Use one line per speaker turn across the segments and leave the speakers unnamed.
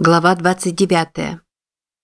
Глава 29.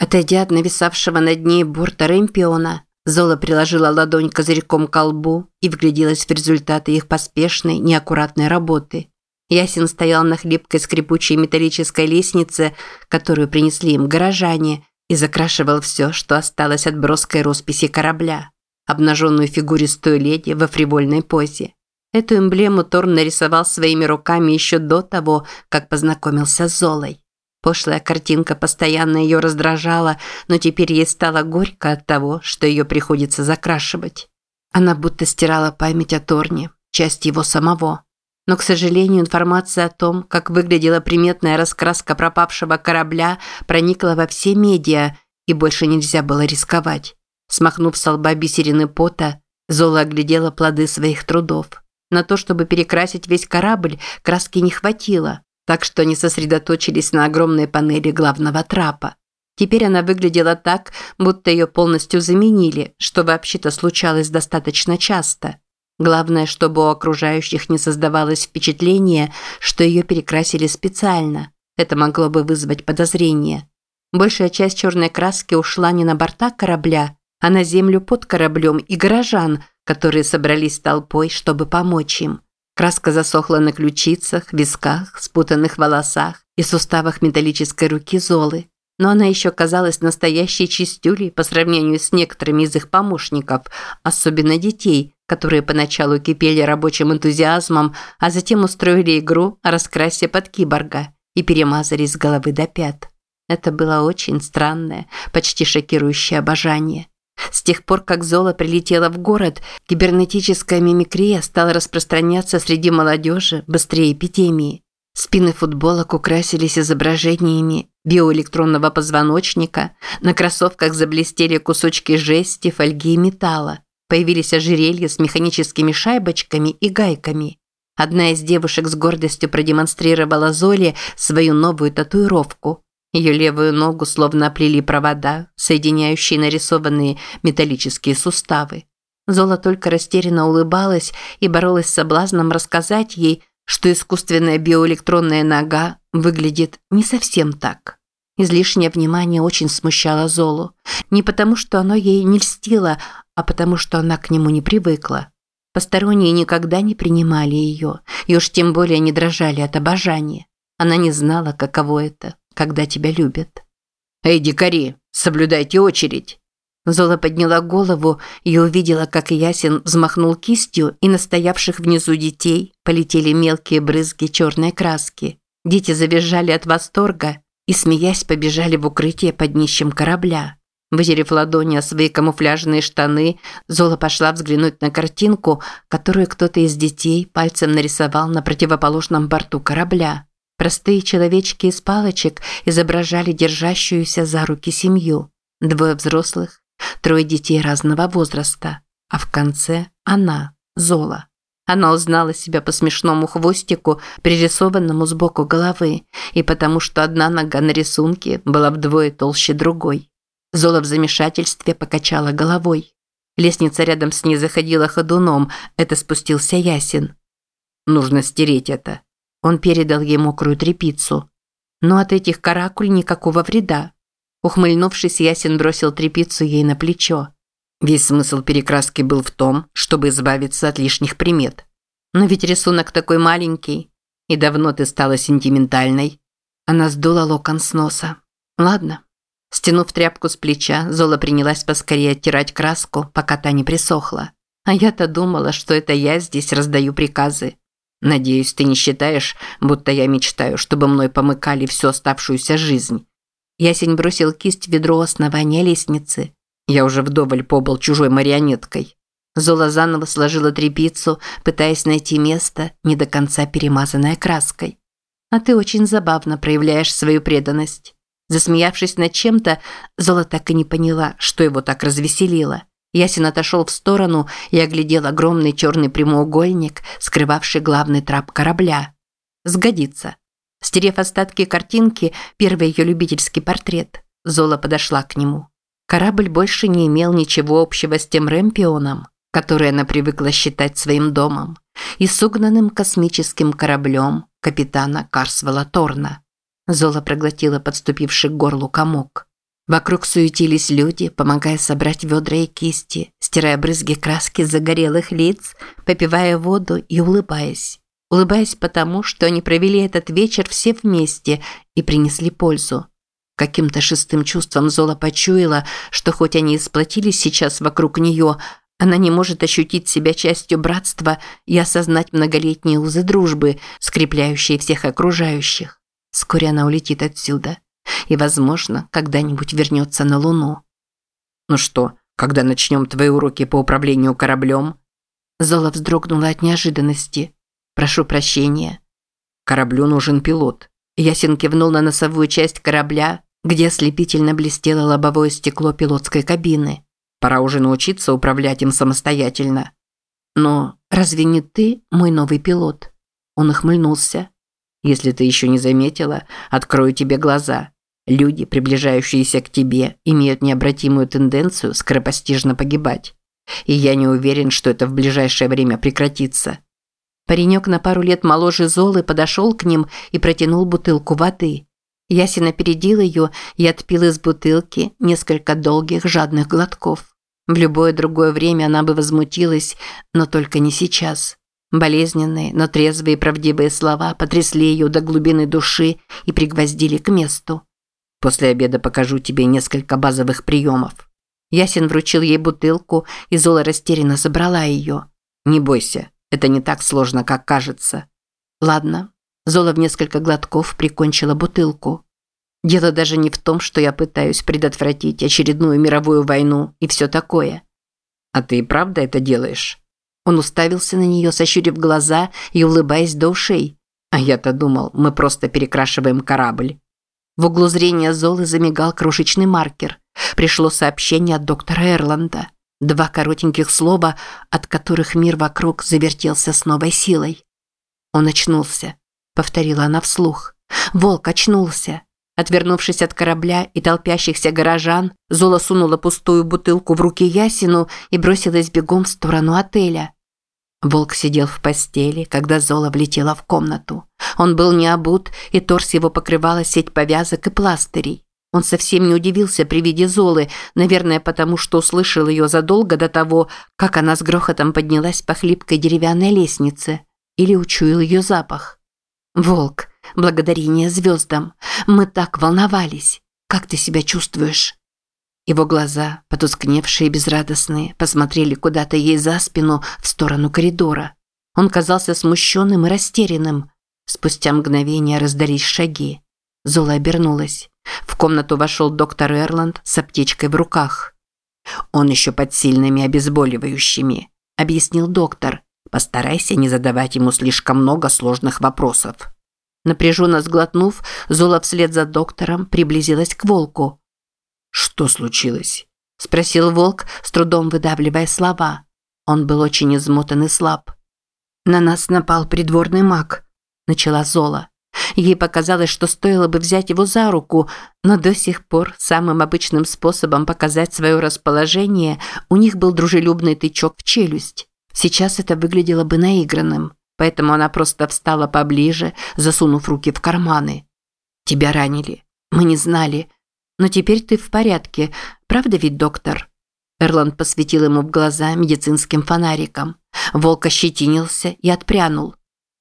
Отойдя от нависавшего над ней борта Ремпиона, Зола приложила ладонь козырьком к колбу и вгляделась в результаты их поспешной, неаккуратной работы. Ясен стоял на хлипкой скрипучей металлической лестнице, которую принесли им горожане, и закрашивал все, что осталось от броской росписи корабля. Обнаженную фигуристую леди во фривольной позе. Эту эмблему Торн нарисовал своими руками еще до того, как познакомился с Золой. Пошлая картинка постоянно ее раздражала, но теперь ей стало горько от того, что ее приходится закрашивать. Она будто стирала память о Торне, часть его самого. Но, к сожалению, информация о том, как выглядела приметная раскраска пропавшего корабля, проникла во все медиа, и больше нельзя было рисковать. Смахнув с лба бисерины пота, Зола оглядела плоды своих трудов. На то, чтобы перекрасить весь корабль, краски не хватило, так что они сосредоточились на огромной панели главного трапа. Теперь она выглядела так, будто ее полностью заменили, что вообще-то случалось достаточно часто. Главное, чтобы у окружающих не создавалось впечатление, что ее перекрасили специально. Это могло бы вызвать подозрение. Большая часть черной краски ушла не на борта корабля, а на землю под кораблем и горожан, которые собрались толпой, чтобы помочь им. Краска засохла на ключицах, висках, спутанных волосах и суставах металлической руки Золы. Но она еще казалась настоящей чистюлей по сравнению с некоторыми из их помощников, особенно детей, которые поначалу кипели рабочим энтузиазмом, а затем устроили игру о раскрасе под киборга и перемазались с головы до пят. Это было очень странное, почти шокирующее обожание. С тех пор, как Зола прилетела в город, кибернетическая мимикрия стала распространяться среди молодежи быстрее эпидемии. Спины футболок украсились изображениями биоэлектронного позвоночника, на кроссовках заблестели кусочки жести, фольги и металла. Появились ожерелья с механическими шайбочками и гайками. Одна из девушек с гордостью продемонстрировала Золе свою новую татуировку – ее левую ногу словно оплели провода, соединяющие нарисованные металлические суставы. Зола только растерянно улыбалась и боролась с соблазном рассказать ей, что искусственная биоэлектронная нога выглядит не совсем так. Излишнее внимание очень смущало Золу. Не потому, что оно ей не льстило, а потому, что она к нему не привыкла. Посторонние никогда не принимали ее, и уж тем более не дрожали от обожания. Она не знала, каково это когда тебя любят. «Эй, дикари, соблюдайте очередь!» Зола подняла голову и увидела, как Ясен взмахнул кистью, и на стоявших внизу детей полетели мелкие брызги черной краски. Дети завизжали от восторга и, смеясь, побежали в укрытие под днищем корабля. Вытерев ладони о свои камуфляжные штаны, Зола пошла взглянуть на картинку, которую кто-то из детей пальцем нарисовал на противоположном борту корабля. Простые человечки из палочек изображали держащуюся за руки семью. Двое взрослых, трое детей разного возраста. А в конце она, Зола. Она узнала себя по смешному хвостику, пририсованному сбоку головы, и потому что одна нога на рисунке была вдвое толще другой. Зола в замешательстве покачала головой. Лестница рядом с ней заходила ходуном, это спустился Ясин. «Нужно стереть это», он передал ей мокрую тряпицу. Но от этих каракуль никакого вреда. Ухмыльнувшись, Ясен бросил тряпицу ей на плечо. Весь смысл перекраски был в том, чтобы избавиться от лишних примет. Но ведь рисунок такой маленький. И давно ты стала сентиментальной. Она сдула локон с носа. Ладно. Стянув тряпку с плеча, Зола принялась поскорее оттирать краску, пока та не присохла. А я-то думала, что это я здесь раздаю приказы. Надеюсь, ты не считаешь, будто я мечтаю, чтобы мной помыкали всю оставшуюся жизнь. Ясень бросил кисть в ведро основания лестницы. Я уже вдоволь побыл чужой марионеткой. Зола заново сложила тряпицу, пытаясь найти место, не до конца перемазанное краской. А ты очень забавно проявляешь свою преданность. Засмеявшись над чем-то, Зола так и не поняла, что его так развеселило. Ясен отошел в сторону и оглядел огромный черный прямоугольник, скрывавший главный трап корабля. Сгодится. Стерев остатки картинки, первый ее любительский портрет, Зола подошла к нему. Корабль больше не имел ничего общего с тем Рэмпионом, который она привыкла считать своим домом, и с угнанным космическим кораблем капитана Карсвелла Торна. Зола проглотила подступивший к горлу комок. Вокруг суетились люди, помогая собрать ведра и кисти, стирая брызги краски с загорелых лиц, попивая воду и улыбаясь. Улыбаясь потому, что они провели этот вечер все вместе и принесли пользу. Каким-то шестым чувством Зола почуяла, что хоть они и сплотились сейчас вокруг нее, она не может ощутить себя частью братства и осознать многолетние узы дружбы, скрепляющие всех окружающих. Вскоре она улетит отсюда и, возможно, когда-нибудь вернется на Луну.
«Ну что, когда начнем твои уроки по управлению кораблем?»
Зола вздрогнула от неожиданности. «Прошу прощения».
«Кораблю нужен пилот».
Ясен кивнул на носовую часть корабля, где ослепительно блестело лобовое стекло пилотской кабины.
«Пора уже научиться управлять им самостоятельно».
«Но разве не ты мой новый пилот?» Он ухмыльнулся.
«Если ты еще не заметила, открою тебе глаза. Люди, приближающиеся к тебе, имеют необратимую тенденцию скоропостижно погибать. И я не уверен, что это в ближайшее время прекратится.
Паренек на пару лет моложе Золы подошел к ним и протянул бутылку воды. Ясин опередил ее и отпил из бутылки несколько долгих жадных глотков. В любое другое время она бы возмутилась, но только не сейчас. Болезненные, но трезвые и правдивые слова потрясли ее до глубины души и пригвоздили к месту.
После обеда покажу тебе несколько базовых приемов».
Ясен вручил ей бутылку, и Зола растерянно забрала ее.
«Не бойся, это не так сложно, как кажется».
«Ладно». Зола в несколько глотков прикончила бутылку. «Дело даже не в том, что я пытаюсь предотвратить очередную мировую войну и все такое».
«А ты и правда это делаешь?»
Он уставился на нее, сощурив глаза и улыбаясь до ушей.
«А я-то думал, мы просто перекрашиваем корабль».
В углу зрения Золы замигал крошечный маркер. Пришло сообщение от доктора Эрланда. Два коротеньких слова, от которых мир вокруг завертелся с новой силой. «Он очнулся», – повторила она вслух. «Волк очнулся». Отвернувшись от корабля и толпящихся горожан, Зола сунула пустую бутылку в руки Ясину и бросилась бегом в сторону отеля. Волк сидел в постели, когда Зола влетела в комнату. Он был не обут, и торс его покрывала сеть повязок и пластырей. Он совсем не удивился при виде Золы, наверное, потому что услышал ее задолго до того, как она с грохотом поднялась по хлипкой деревянной лестнице. Или учуял ее запах. «Волк, благодарение звездам. Мы так волновались. Как ты себя чувствуешь?» Его глаза, потускневшие и безрадостные, посмотрели куда-то ей за спину в сторону коридора. Он казался смущенным и растерянным. Спустя мгновение раздались шаги. Зола обернулась. В комнату вошел доктор Эрланд с аптечкой в руках.
«Он еще под сильными обезболивающими», – объяснил доктор. «Постарайся не задавать ему слишком много сложных вопросов».
Напряженно сглотнув, Зола вслед за доктором приблизилась к волку.
«Что случилось?»
– спросил волк, с трудом выдавливая слова. Он был очень измотан и слаб. «На нас напал придворный маг», – начала Зола. Ей показалось, что стоило бы взять его за руку, но до сих пор самым обычным способом показать свое расположение у них был дружелюбный тычок в челюсть. Сейчас это выглядело бы наигранным, поэтому она просто встала поближе, засунув руки в карманы. «Тебя ранили. Мы не знали. Но теперь ты в порядке, правда ведь, доктор?» Эрланд посветил ему в глаза медицинским фонариком. Волк ощетинился и отпрянул.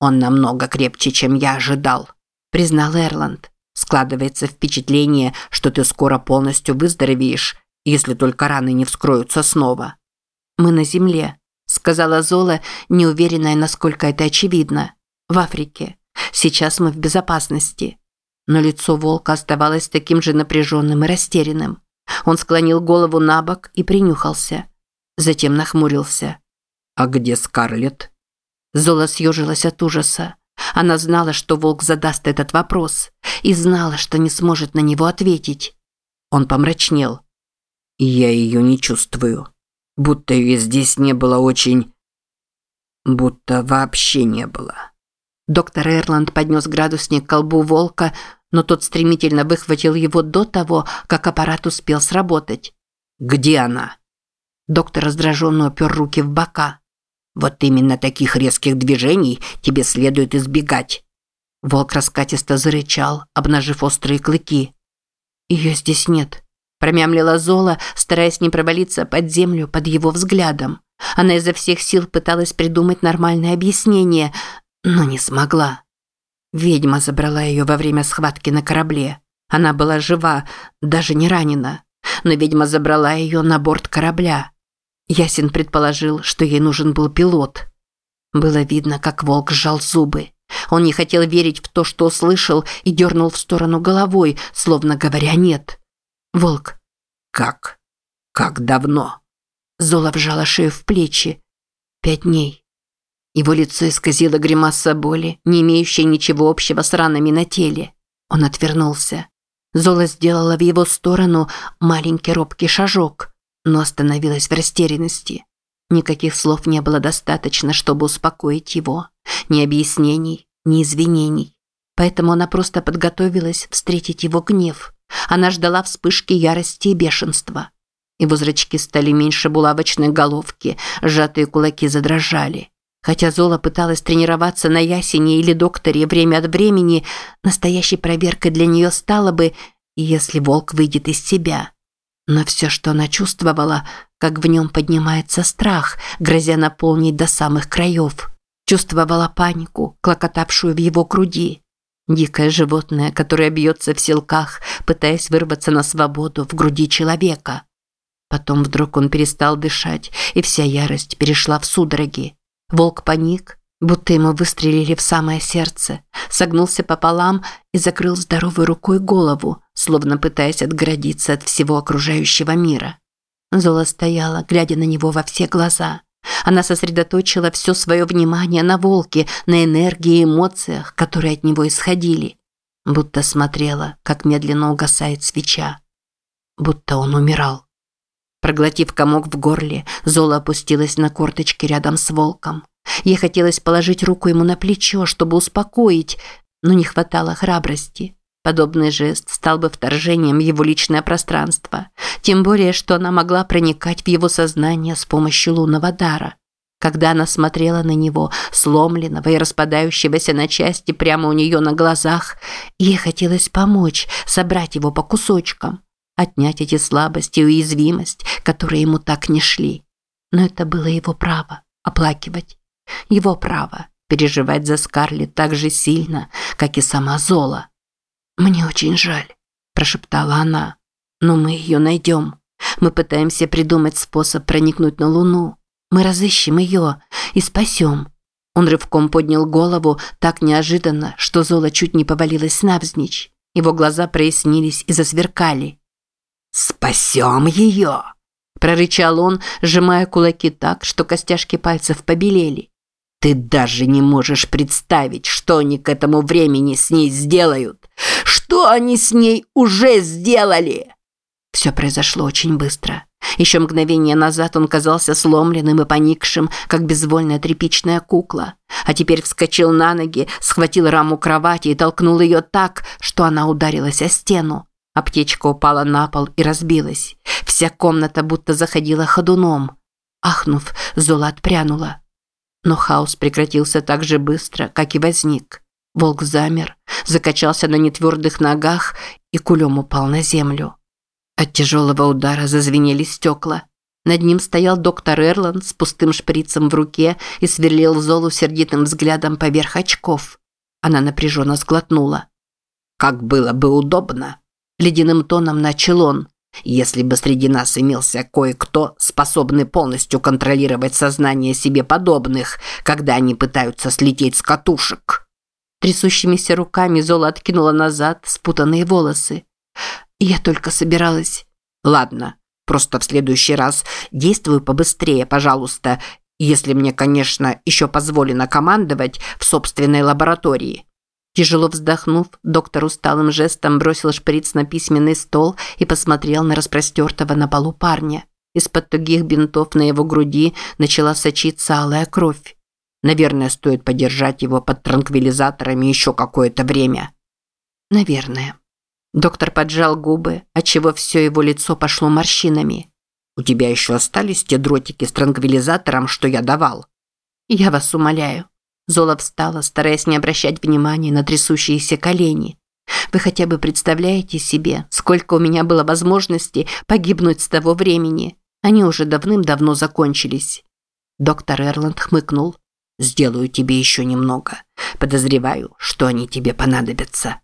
«Он намного крепче, чем я ожидал», – признал Эрланд. «Складывается впечатление, что ты скоро полностью выздоровеешь, если только раны не вскроются снова».
«Мы на земле», – сказала Зола, неуверенная, насколько это очевидно. «В Африке. Сейчас мы в безопасности но лицо волка оставалось таким же напряженным и растерянным. Он склонил голову на бок и принюхался. Затем нахмурился.
«А где Скарлетт?»
Зола съежилась от ужаса. Она знала, что волк задаст этот вопрос, и знала, что не сможет на него ответить. Он помрачнел.
«Я ее не чувствую. Будто ее здесь не было очень... Будто вообще не было».
Доктор Эрланд поднес градусник к колбу волка, но тот стремительно выхватил его до того, как аппарат успел сработать.
«Где она?»
Доктор раздраженно упер руки в бока.
«Вот именно таких резких движений тебе следует избегать».
Волк раскатисто зарычал, обнажив острые клыки. «Ее здесь нет», – промямлила Зола, стараясь не провалиться под землю под его взглядом. Она изо всех сил пыталась придумать нормальное объяснение, но не смогла. Ведьма забрала ее во время схватки на корабле. Она была жива, даже не ранена. Но ведьма забрала ее на борт корабля. Ясин предположил, что ей нужен был пилот. Было видно, как волк сжал зубы. Он не хотел верить в то, что услышал, и дернул в сторону головой, словно говоря «нет». «Волк».
«Как? Как давно?»
Зола вжала шею в плечи. «Пять дней». Его лицо исказило гримаса боли, не имеющая ничего общего с ранами на теле. Он отвернулся. Зола сделала в его сторону маленький робкий шажок, но остановилась в растерянности. Никаких слов не было достаточно, чтобы успокоить его. Ни объяснений, ни извинений. Поэтому она просто подготовилась встретить его гнев. Она ждала вспышки ярости и бешенства. Его зрачки стали меньше булавочной головки, сжатые кулаки задрожали. Хотя Зола пыталась тренироваться на ясене или докторе время от времени, настоящей проверкой для нее стало бы, если волк выйдет из себя. Но все, что она чувствовала, как в нем поднимается страх, грозя наполнить до самых краев. Чувствовала панику, клокотавшую в его груди. Дикое животное, которое бьется в селках, пытаясь вырваться на свободу в груди человека. Потом вдруг он перестал дышать, и вся ярость перешла в судороги. Волк паник, будто ему выстрелили в самое сердце, согнулся пополам и закрыл здоровой рукой голову, словно пытаясь отгородиться от всего окружающего мира. Зола стояла, глядя на него во все глаза. Она сосредоточила все свое внимание на волке, на энергии и эмоциях, которые от него исходили. Будто смотрела, как медленно угасает свеча. Будто он умирал. Проглотив комок в горле, Зола опустилась на корточки рядом с волком. Ей хотелось положить руку ему на плечо, чтобы успокоить, но не хватало храбрости. Подобный жест стал бы вторжением в его личное пространство, тем более, что она могла проникать в его сознание с помощью лунного дара. Когда она смотрела на него, сломленного и распадающегося на части прямо у нее на глазах, ей хотелось помочь, собрать его по кусочкам отнять эти слабости и уязвимость, которые ему так не шли. Но это было его право – оплакивать. Его право – переживать за Скарлетт так же сильно, как и сама Зола. «Мне очень жаль», – прошептала она. «Но мы ее найдем. Мы пытаемся придумать способ проникнуть на Луну. Мы разыщем ее и спасем». Он рывком поднял голову так неожиданно, что Зола чуть не повалилась навзничь. Его глаза прояснились и засверкали.
«Спасем ее!» – прорычал он, сжимая кулаки так, что костяшки пальцев побелели. «Ты даже не можешь представить, что они к этому времени с ней сделают! Что они с ней уже сделали!»
Все произошло очень быстро. Еще мгновение назад он казался сломленным и поникшим, как безвольная тряпичная кукла. А теперь вскочил на ноги, схватил раму кровати и толкнул ее так, что она ударилась о стену. Аптечка упала на пол и разбилась. Вся комната будто заходила ходуном. Ахнув, Зола отпрянула. Но хаос прекратился так же быстро, как и возник. Волк замер, закачался на нетвердых ногах и кулем упал на землю. От тяжелого удара зазвенели стекла. Над ним стоял доктор Эрланд с пустым шприцем в руке и сверлил Золу сердитым взглядом поверх очков. Она напряженно сглотнула.
«Как было бы удобно!»
Ледяным тоном начал он.
Если бы среди нас имелся кое-кто, способный полностью контролировать сознание себе подобных, когда они пытаются слететь с катушек.
Трясущимися руками Зола откинула назад спутанные волосы. Я только собиралась...
Ладно, просто в следующий раз действуй побыстрее, пожалуйста, если мне, конечно, еще позволено командовать в собственной лаборатории.
Тяжело вздохнув, доктор усталым жестом бросил шприц на письменный стол и посмотрел на распростертого на полу парня. Из-под тугих бинтов на его груди начала сочиться алая кровь.
Наверное, стоит подержать его под транквилизаторами еще какое-то время.
Наверное. Доктор поджал губы, отчего все его лицо пошло морщинами.
«У тебя еще остались те дротики с транквилизатором, что я давал?»
«Я вас умоляю». Зола встала, стараясь не обращать внимания на трясущиеся колени. Вы хотя бы представляете себе, сколько у меня было возможностей погибнуть с того времени? Они уже давным-давно закончились. Доктор Эрланд хмыкнул. Сделаю тебе еще немного. Подозреваю, что они тебе понадобятся.